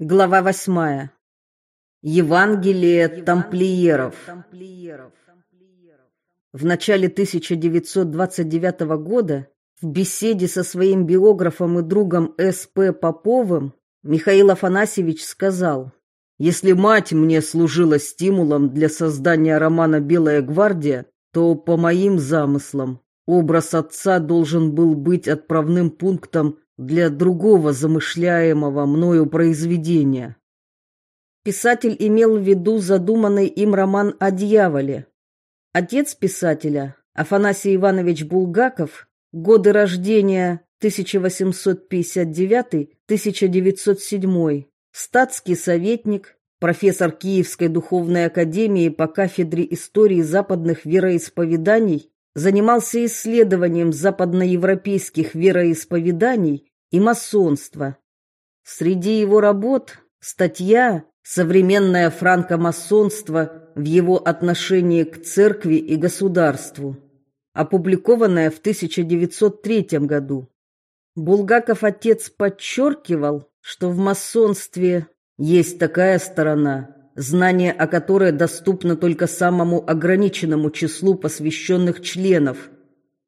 Глава восьмая. Евангелие тамплиеров. В начале 1929 года в беседе со своим биографом и другом С.П. Поповым Михаил Афанасьевич сказал, «Если мать мне служила стимулом для создания романа «Белая гвардия», то, по моим замыслам, образ отца должен был быть отправным пунктом для другого замышляемого мною произведения. Писатель имел в виду задуманный им роман о дьяволе. Отец писателя, Афанасий Иванович Булгаков, годы рождения 1859-1907, статский советник, профессор Киевской духовной академии по кафедре истории западных вероисповеданий занимался исследованием западноевропейских вероисповеданий и масонства. Среди его работ статья «Современное франкомасонство в его отношении к церкви и государству», опубликованная в 1903 году. Булгаков отец подчеркивал, что в масонстве есть такая сторона, знание о которой доступно только самому ограниченному числу посвященных членов.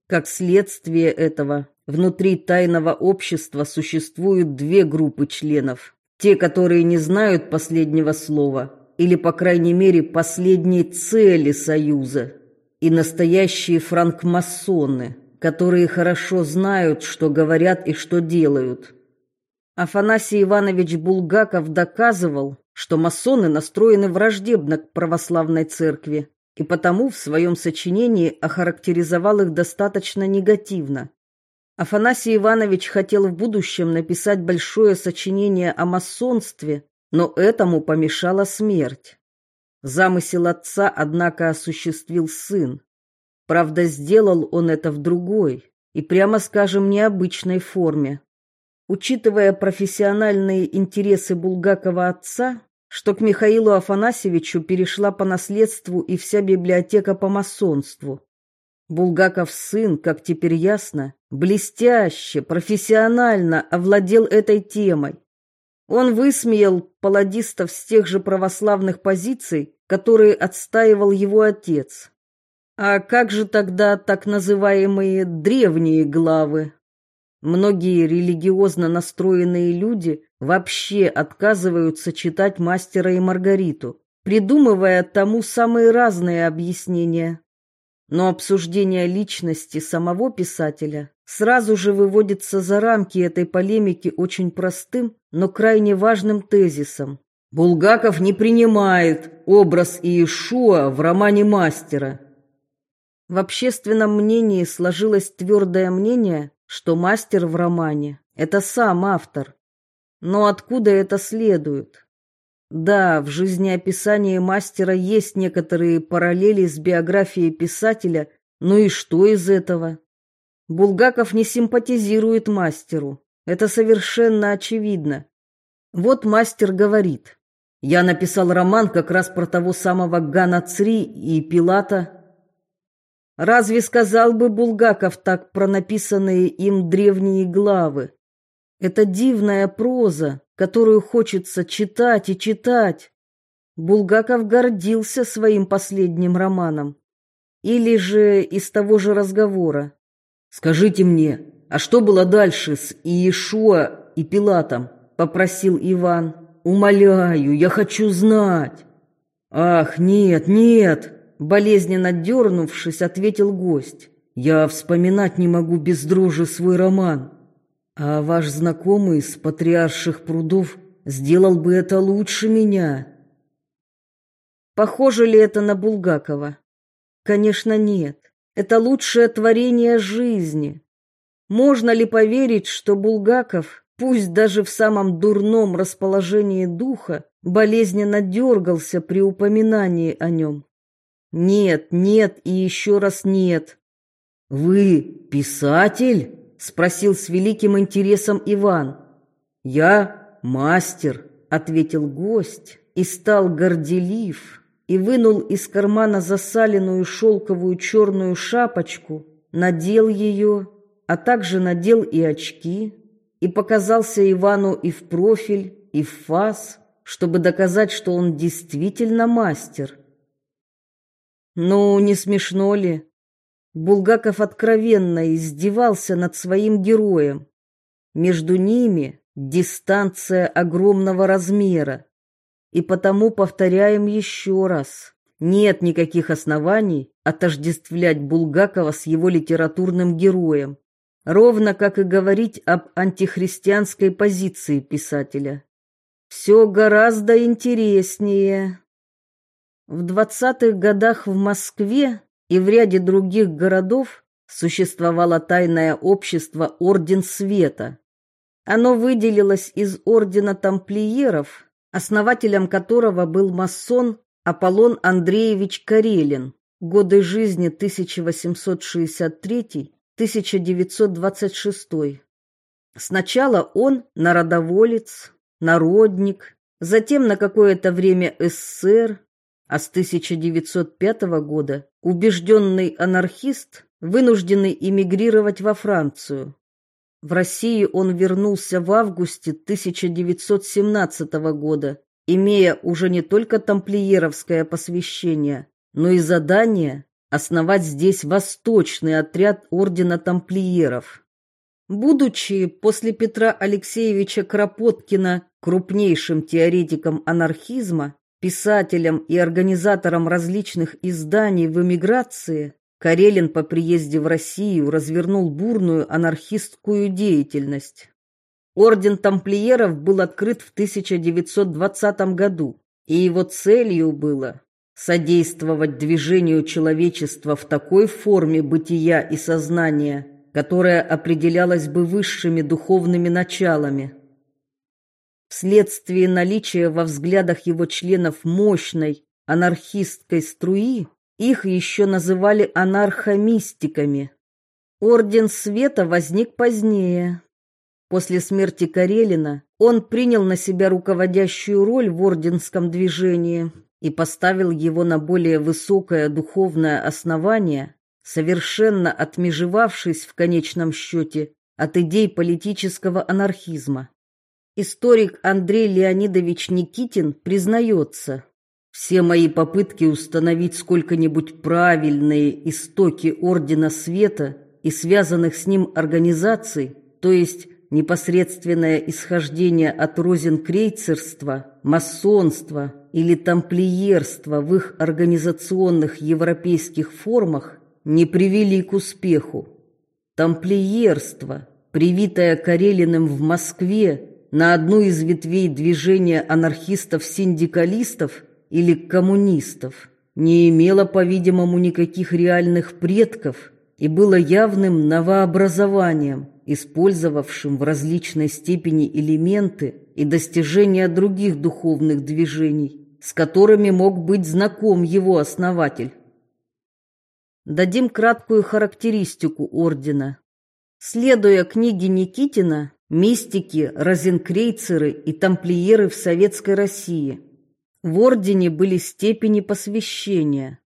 Как следствие этого, внутри тайного общества существуют две группы членов. Те, которые не знают последнего слова, или, по крайней мере, последней цели союза, и настоящие франкмасоны, которые хорошо знают, что говорят и что делают. Афанасий Иванович Булгаков доказывал, что масоны настроены враждебно к православной церкви, и потому в своем сочинении охарактеризовал их достаточно негативно. Афанасий Иванович хотел в будущем написать большое сочинение о масонстве, но этому помешала смерть. Замысел отца, однако, осуществил сын. Правда, сделал он это в другой и, прямо скажем, необычной форме. Учитывая профессиональные интересы Булгакова отца, что к Михаилу Афанасьевичу перешла по наследству и вся библиотека по масонству. Булгаков сын, как теперь ясно, блестяще, профессионально овладел этой темой. Он высмеял паладистов с тех же православных позиций, которые отстаивал его отец. А как же тогда так называемые древние главы? Многие религиозно настроенные люди вообще отказываются читать «Мастера и Маргариту», придумывая тому самые разные объяснения. Но обсуждение личности самого писателя сразу же выводится за рамки этой полемики очень простым, но крайне важным тезисом. Булгаков не принимает образ Иешуа в романе «Мастера». В общественном мнении сложилось твердое мнение, что мастер в романе – это сам автор, но откуда это следует? Да, в жизнеописании мастера есть некоторые параллели с биографией писателя, но и что из этого? Булгаков не симпатизирует мастеру. Это совершенно очевидно. Вот мастер говорит. Я написал роман как раз про того самого Гана и Пилата. Разве сказал бы Булгаков так про написанные им древние главы? Это дивная проза, которую хочется читать и читать. Булгаков гордился своим последним романом. Или же из того же разговора. «Скажите мне, а что было дальше с Иешуа и Пилатом?» — попросил Иван. «Умоляю, я хочу знать». «Ах, нет, нет!» — болезненно дернувшись, ответил гость. «Я вспоминать не могу без дрожи свой роман. А ваш знакомый с патриарших прудов сделал бы это лучше меня. Похоже ли это на Булгакова? Конечно, нет. Это лучшее творение жизни. Можно ли поверить, что Булгаков, пусть даже в самом дурном расположении духа, болезненно дергался при упоминании о нем? Нет, нет и еще раз нет. Вы писатель? спросил с великим интересом Иван. Я мастер, ответил гость и стал горделив и вынул из кармана засаленную шелковую черную шапочку, надел ее, а также надел и очки, и показался Ивану и в профиль, и в фас, чтобы доказать, что он действительно мастер. Ну, не смешно ли? Булгаков откровенно издевался над своим героем. Между ними дистанция огромного размера. И потому повторяем еще раз. Нет никаких оснований отождествлять Булгакова с его литературным героем, ровно как и говорить об антихристианской позиции писателя. Все гораздо интереснее. В 20-х годах в Москве и в ряде других городов существовало тайное общество Орден Света. Оно выделилось из Ордена Тамплиеров, основателем которого был масон Аполлон Андреевич Карелин, годы жизни 1863-1926. Сначала он народоволец, народник, затем на какое-то время эсер, а с 1905 года убежденный анархист, вынужденный эмигрировать во Францию. В Россию он вернулся в августе 1917 года имея уже не только тамплиеровское посвящение, но и задание основать здесь восточный отряд ордена тамплиеров. Будучи после Петра Алексеевича Кропоткина крупнейшим теоретиком анархизма, писателем и организатором различных изданий в эмиграции, Карелин по приезде в Россию развернул бурную анархистскую деятельность. Орден тамплиеров был открыт в 1920 году, и его целью было содействовать движению человечества в такой форме бытия и сознания, которая определялась бы высшими духовными началами. Вследствие наличия во взглядах его членов мощной анархистской струи, их еще называли анархомистиками. Орден Света возник позднее, После смерти Карелина он принял на себя руководящую роль в орденском движении и поставил его на более высокое духовное основание, совершенно отмежевавшись в конечном счете от идей политического анархизма. Историк Андрей Леонидович Никитин признается, все мои попытки установить сколько-нибудь правильные истоки Ордена Света и связанных с ним организаций, то есть непосредственное исхождение от розенкрейцерства, масонства или тамплиерства в их организационных европейских формах не привели к успеху. Тамплиерство, привитое Карелиным в Москве на одну из ветвей движения анархистов-синдикалистов или коммунистов, не имело, по-видимому, никаких реальных предков и было явным новообразованием – использовавшим в различной степени элементы и достижения других духовных движений, с которыми мог быть знаком его основатель. Дадим краткую характеристику ордена. Следуя книге Никитина, мистики, розенкрейцеры и тамплиеры в Советской России. В ордене были степени посвящения.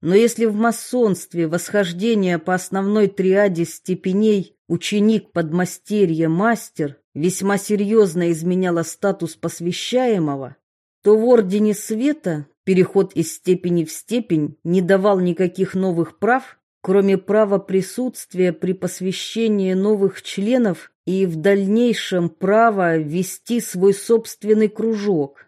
Но если в масонстве восхождение по основной триаде степеней ученик подмастерья мастер весьма серьезно изменяла статус посвящаемого, то в Ордене Света переход из степени в степень не давал никаких новых прав, кроме права присутствия при посвящении новых членов и в дальнейшем права вести свой собственный кружок.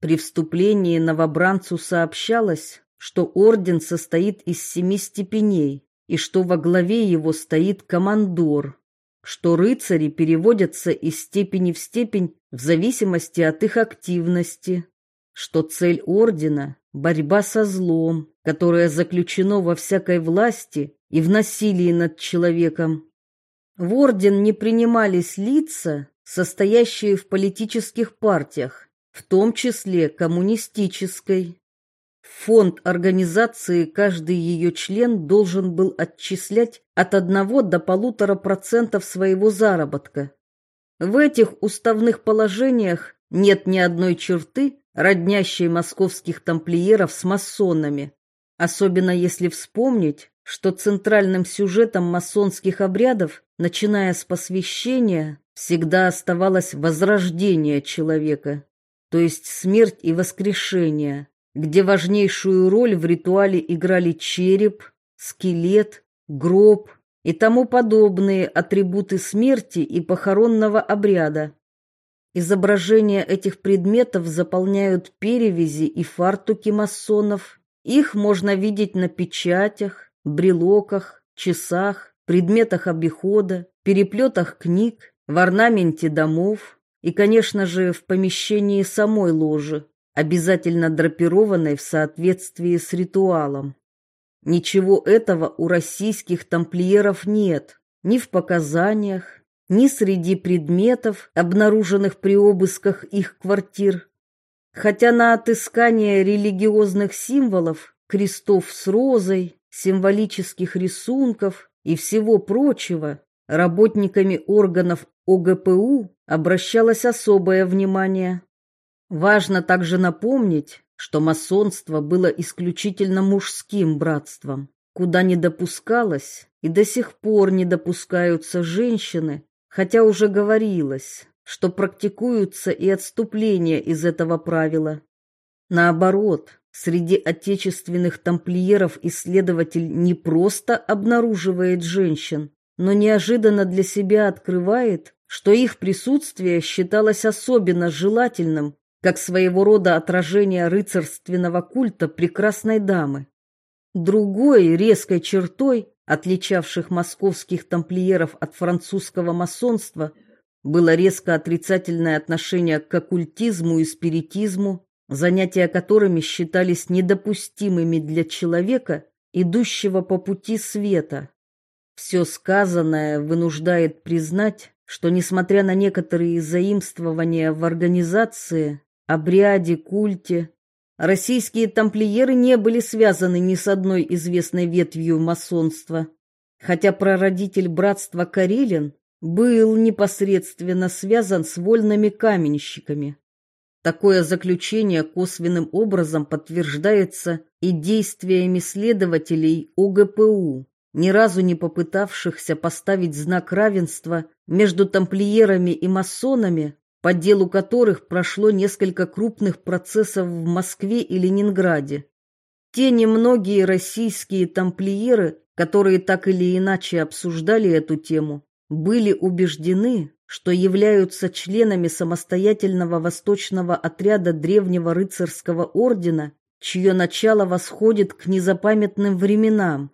При вступлении новобранцу сообщалось, что орден состоит из семи степеней, и что во главе его стоит командор, что рыцари переводятся из степени в степень в зависимости от их активности, что цель ордена – борьба со злом, которое заключено во всякой власти и в насилии над человеком. В орден не принимались лица, состоящие в политических партиях, в том числе коммунистической фонд организации каждый ее член должен был отчислять от 1 до полутора процентов своего заработка. В этих уставных положениях нет ни одной черты, роднящей московских тамплиеров с масонами, особенно если вспомнить, что центральным сюжетом масонских обрядов, начиная с посвящения, всегда оставалось возрождение человека, то есть смерть и воскрешение, где важнейшую роль в ритуале играли череп, скелет, гроб и тому подобные атрибуты смерти и похоронного обряда. Изображения этих предметов заполняют перевязи и фартуки масонов. Их можно видеть на печатях, брелоках, часах, предметах обихода, переплетах книг, в орнаменте домов и, конечно же, в помещении самой ложи, обязательно драпированной в соответствии с ритуалом. Ничего этого у российских тамплиеров нет, ни в показаниях, ни среди предметов, обнаруженных при обысках их квартир. Хотя на отыскание религиозных символов, крестов с розой, символических рисунков и всего прочего работниками органов ОГПУ обращалось особое внимание. Важно также напомнить, что масонство было исключительно мужским братством, куда не допускалось и до сих пор не допускаются женщины, хотя уже говорилось, что практикуются и отступления из этого правила. Наоборот, среди отечественных тамплиеров исследователь не просто обнаруживает женщин, но неожиданно для себя открывает, что их присутствие считалось особенно желательным, как своего рода отражение рыцарственного культа прекрасной дамы. Другой резкой чертой, отличавших московских тамплиеров от французского масонства, было резко отрицательное отношение к оккультизму и спиритизму, занятия которыми считались недопустимыми для человека, идущего по пути света. Все сказанное вынуждает признать, что, несмотря на некоторые заимствования в организации, обряде, культе, российские тамплиеры не были связаны ни с одной известной ветвью масонства, хотя прародитель братства Карелин был непосредственно связан с вольными каменщиками. Такое заключение косвенным образом подтверждается и действиями следователей ОГПУ ни разу не попытавшихся поставить знак равенства между тамплиерами и масонами, по делу которых прошло несколько крупных процессов в Москве и Ленинграде. Те немногие российские тамплиеры, которые так или иначе обсуждали эту тему, были убеждены, что являются членами самостоятельного восточного отряда древнего рыцарского ордена, чье начало восходит к незапамятным временам.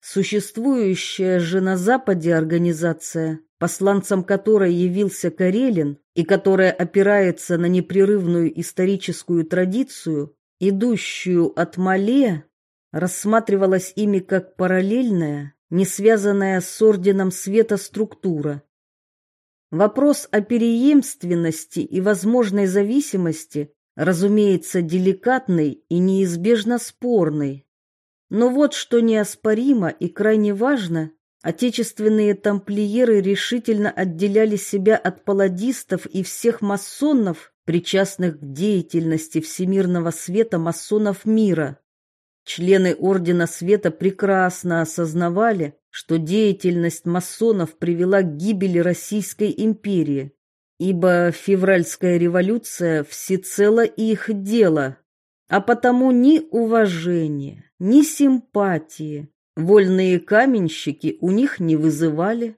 Существующая же на Западе организация, посланцем которой явился Карелин и которая опирается на непрерывную историческую традицию, идущую от Мале, рассматривалась ими как параллельная, не связанная с орденом света структура. Вопрос о переемственности и возможной зависимости, разумеется, деликатный и неизбежно спорный. Но вот что неоспоримо и крайне важно, отечественные тамплиеры решительно отделяли себя от паладистов и всех масонов, причастных к деятельности всемирного света масонов мира. Члены Ордена Света прекрасно осознавали, что деятельность масонов привела к гибели Российской империи, ибо февральская революция всецело их дело, а потому ни уважения, ни симпатии. Вольные каменщики у них не вызывали.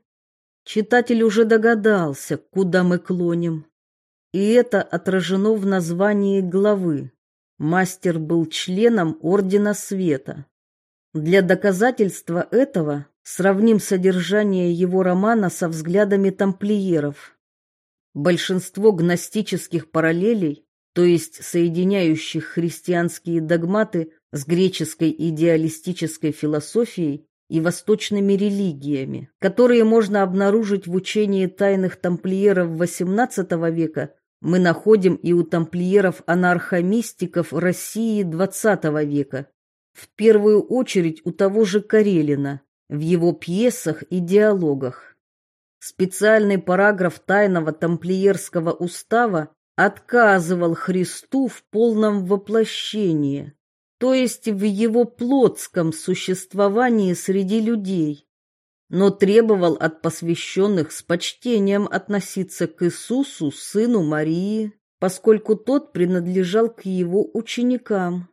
Читатель уже догадался, куда мы клоним. И это отражено в названии главы. Мастер был членом Ордена Света. Для доказательства этого сравним содержание его романа со взглядами тамплиеров. Большинство гностических параллелей, то есть соединяющих христианские догматы с греческой идеалистической философией и восточными религиями, которые можно обнаружить в учении тайных тамплиеров XVIII века, мы находим и у тамплиеров-анархомистиков России XX века. В первую очередь у того же Карелина, в его пьесах и диалогах. Специальный параграф тайного тамплиерского устава отказывал Христу в полном воплощении то есть в его плотском существовании среди людей. но требовал от посвященных с почтением относиться к Иисусу, сыну Марии, поскольку тот принадлежал к его ученикам.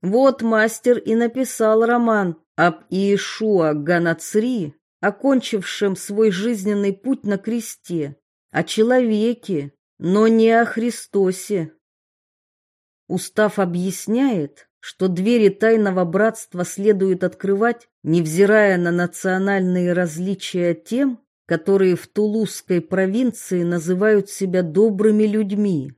Вот мастер и написал роман об Иешуа Ганацри, окончившем свой жизненный путь на кресте, о человеке, но не о Христосе. Устав объясняет, что двери тайного братства следует открывать, невзирая на национальные различия тем, которые в Тулузской провинции называют себя добрыми людьми,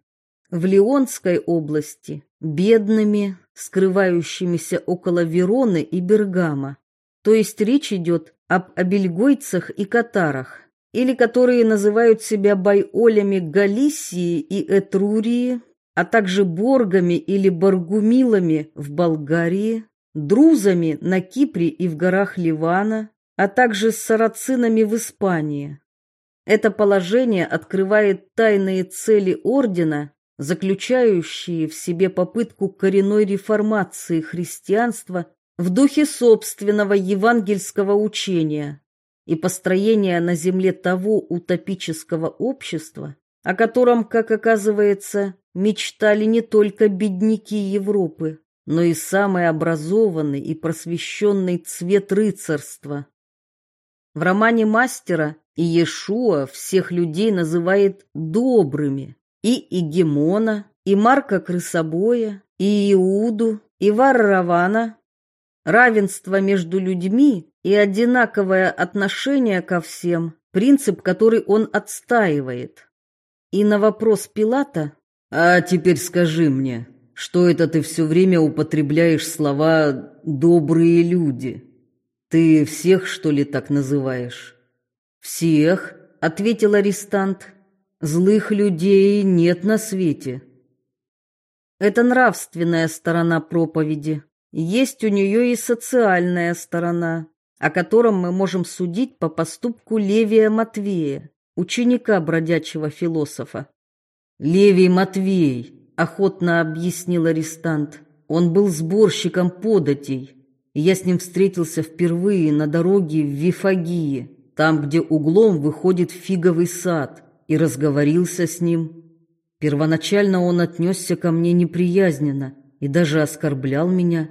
в Лионской области – бедными, скрывающимися около Вероны и Бергама. То есть речь идет об абельгойцах и катарах, или которые называют себя байолями Галисии и Этрурии, а также боргами или баргумилами в Болгарии, друзами на Кипре и в горах Ливана, а также с сарацинами в Испании. Это положение открывает тайные цели ордена, заключающие в себе попытку коренной реформации христианства в духе собственного евангельского учения и построения на земле того утопического общества, о котором, как оказывается, мечтали не только бедняки Европы, но и самый образованный и просвещенный цвет рыцарства. В романе мастера Иешуа всех людей называет добрыми, и Игемона, и Марка Крысобоя, и Иуду, и Варравана. Равенство между людьми и одинаковое отношение ко всем – принцип, который он отстаивает. И на вопрос Пилата «А теперь скажи мне, что это ты все время употребляешь слова «добрые люди»? Ты всех, что ли, так называешь?» «Всех», — ответил арестант. «Злых людей нет на свете». Это нравственная сторона проповеди. Есть у нее и социальная сторона, о котором мы можем судить по поступку Левия Матвея, ученика бродячего философа. Левий Матвей, охотно объяснил арестант. Он был сборщиком податей. Я с ним встретился впервые на дороге в Вифагии, там, где углом выходит фиговый сад, и разговорился с ним. Первоначально он отнесся ко мне неприязненно и даже оскорблял меня.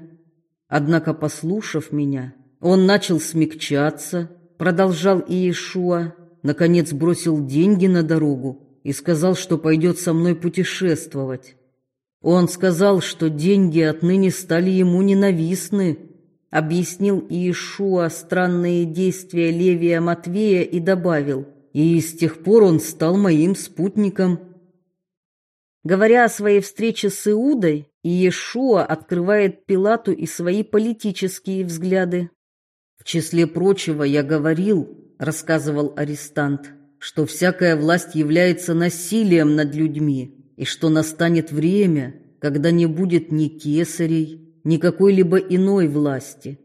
Однако, послушав меня, он начал смягчаться, продолжал Иешуа, наконец бросил деньги на дорогу и сказал, что пойдет со мной путешествовать. Он сказал, что деньги отныне стали ему ненавистны, объяснил Иешуа странные действия Левия Матвея и добавил, и с тех пор он стал моим спутником. Говоря о своей встрече с Иудой, Иешуа открывает Пилату и свои политические взгляды. В числе прочего я говорил, рассказывал арестант, что всякая власть является насилием над людьми, и что настанет время, когда не будет ни кесарей, ни какой-либо иной власти.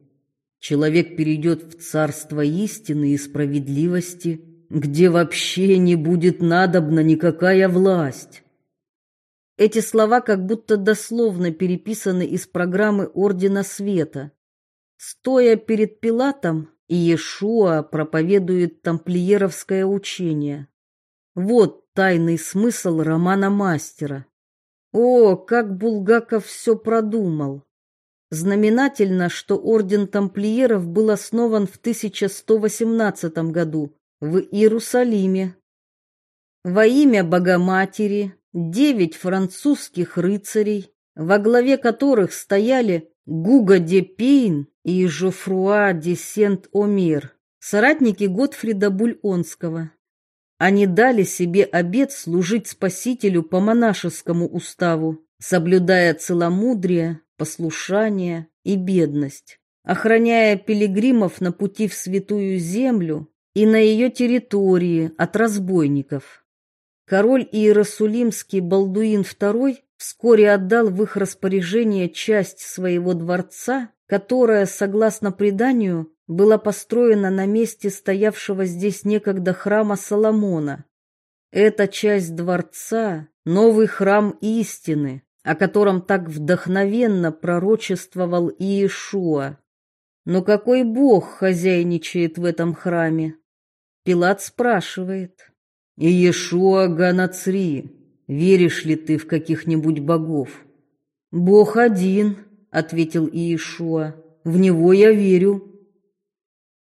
Человек перейдет в царство истины и справедливости, где вообще не будет надобна никакая власть. Эти слова как будто дословно переписаны из программы Ордена Света. Стоя перед Пилатом, Иешуа проповедует тамплиеровское учение. Вот тайный смысл романа мастера. О, как Булгаков все продумал! Знаменательно, что орден тамплиеров был основан в 1118 году в Иерусалиме. Во имя Богоматери девять французских рыцарей, во главе которых стояли Гуга де Пейн и Жофруа де Сент-Омир, соратники Готфрида Бульонского. Они дали себе обет служить Спасителю по монашескому уставу, соблюдая целомудрие, послушание и бедность, охраняя пилигримов на пути в святую землю и на ее территории от разбойников. Король Иерусалимский Балдуин II вскоре отдал в их распоряжение часть своего дворца, которая, согласно преданию, была построена на месте стоявшего здесь некогда храма Соломона. Эта часть дворца – новый храм истины, о котором так вдохновенно пророчествовал Иешуа. Но какой бог хозяйничает в этом храме? Пилат спрашивает. «Иешуа Ганацри, веришь ли ты в каких-нибудь богов?» «Бог один», — ответил Иешуа, — «в него я верю».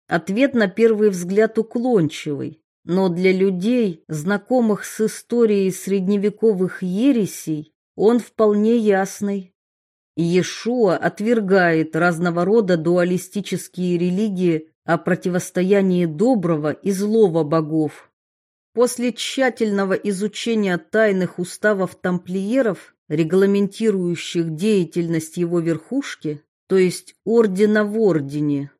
Ответ на первый взгляд уклончивый, но для людей, знакомых с историей средневековых ересей, он вполне ясный. Иешуа отвергает разного рода дуалистические религии о противостоянии доброго и злого богов. После тщательного изучения тайных уставов тамплиеров, регламентирующих деятельность его верхушки, то есть ордена в ордене,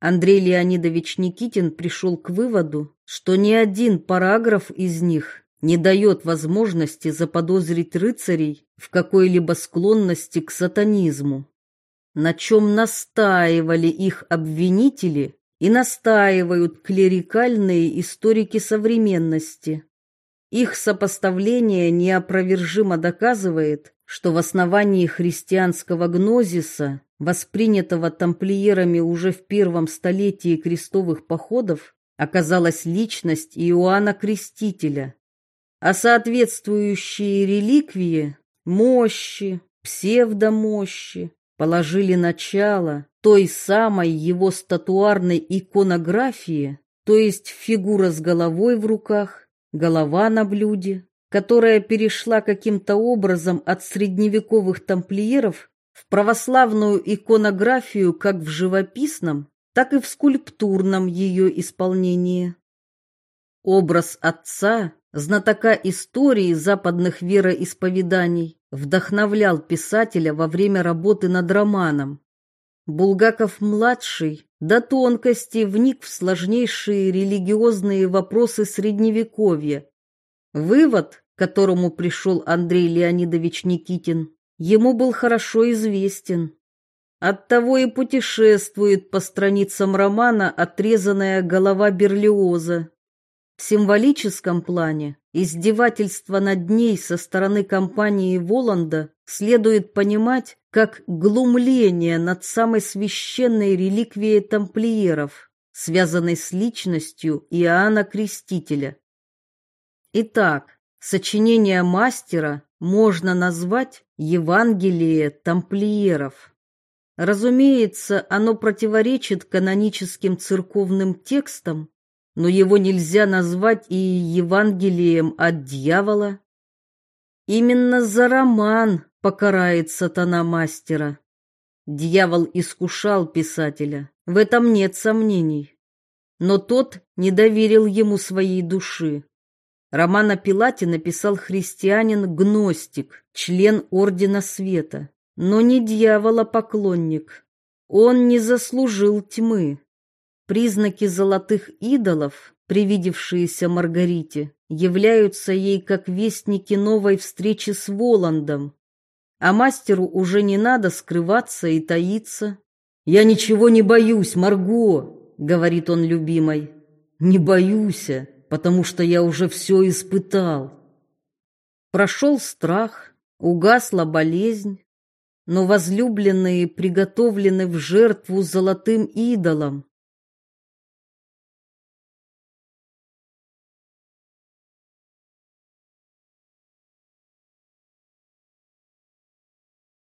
Андрей Леонидович Никитин пришел к выводу, что ни один параграф из них не дает возможности заподозрить рыцарей в какой-либо склонности к сатанизму. На чем настаивали их обвинители и настаивают клерикальные историки современности. Их сопоставление неопровержимо доказывает, что в основании христианского гнозиса воспринятого тамплиерами уже в первом столетии крестовых походов, оказалась личность Иоанна Крестителя, а соответствующие реликвии, мощи, псевдомощи, положили начало той самой его статуарной иконографии, то есть фигура с головой в руках, голова на блюде, которая перешла каким-то образом от средневековых тамплиеров в православную иконографию как в живописном, так и в скульптурном ее исполнении. Образ отца, знатока истории западных вероисповеданий, вдохновлял писателя во время работы над романом. Булгаков-младший до тонкости вник в сложнейшие религиозные вопросы Средневековья. Вывод, к которому пришел Андрей Леонидович Никитин, ему был хорошо известен. Оттого и путешествует по страницам романа отрезанная голова Берлиоза. В символическом плане издевательство над ней со стороны компании Воланда следует понимать как глумление над самой священной реликвией тамплиеров, связанной с личностью Иоанна Крестителя. Итак, сочинение мастера можно назвать Евангелие тамплиеров. Разумеется, оно противоречит каноническим церковным текстам, но его нельзя назвать и Евангелием от дьявола. Именно за роман покарает сатана мастера. Дьявол искушал писателя, в этом нет сомнений. Но тот не доверил ему своей души. Роман о Пилате написал христианин-гностик, член Ордена Света, но не дьявола-поклонник. Он не заслужил тьмы. Признаки золотых идолов, привидевшиеся Маргарите, являются ей как вестники новой встречи с Воландом. А мастеру уже не надо скрываться и таиться. «Я ничего не боюсь, Марго», — говорит он любимой. «Не боюсь, потому что я уже все испытал. Прошел страх, угасла болезнь, но возлюбленные приготовлены в жертву золотым идолам,